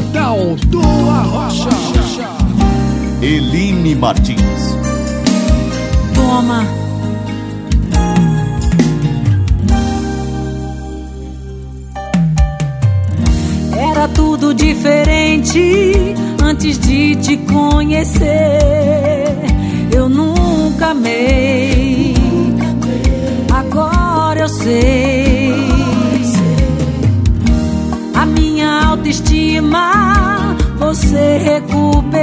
Portal do Arrocha. Eline Martins. Toma. Era tudo diferente antes de te conhecer. Eu nunca amei. Agora eu sei. Você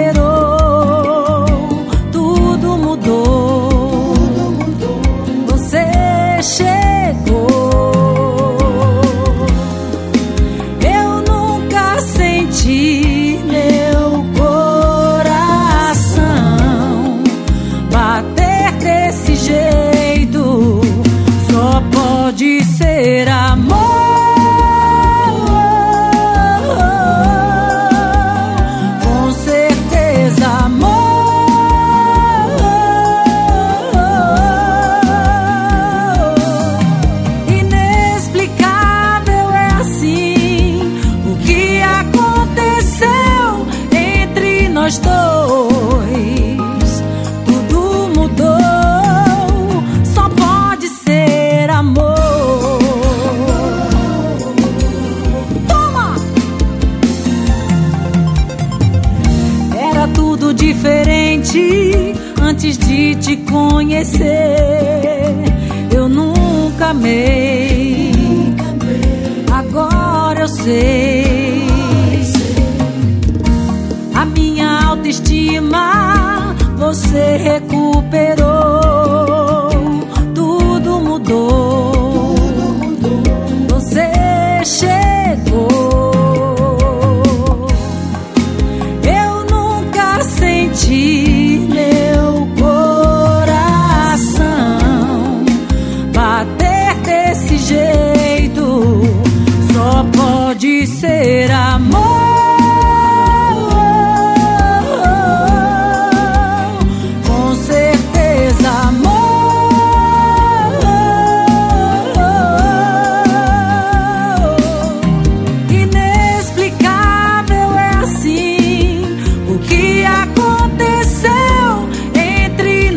nós dois. Tudo mudou, só pode ser amor. Toma! Era tudo diferente antes de te conhecer. Eu nunca amei. Agora eu sei. Autoestima você recuperou.